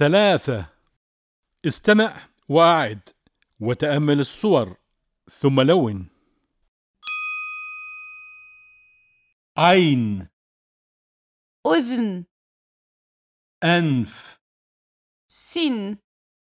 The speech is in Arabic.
ثلاثة. استمع وأعد وتأمل الصور ثم لون. عين. أذن. أنف. سن.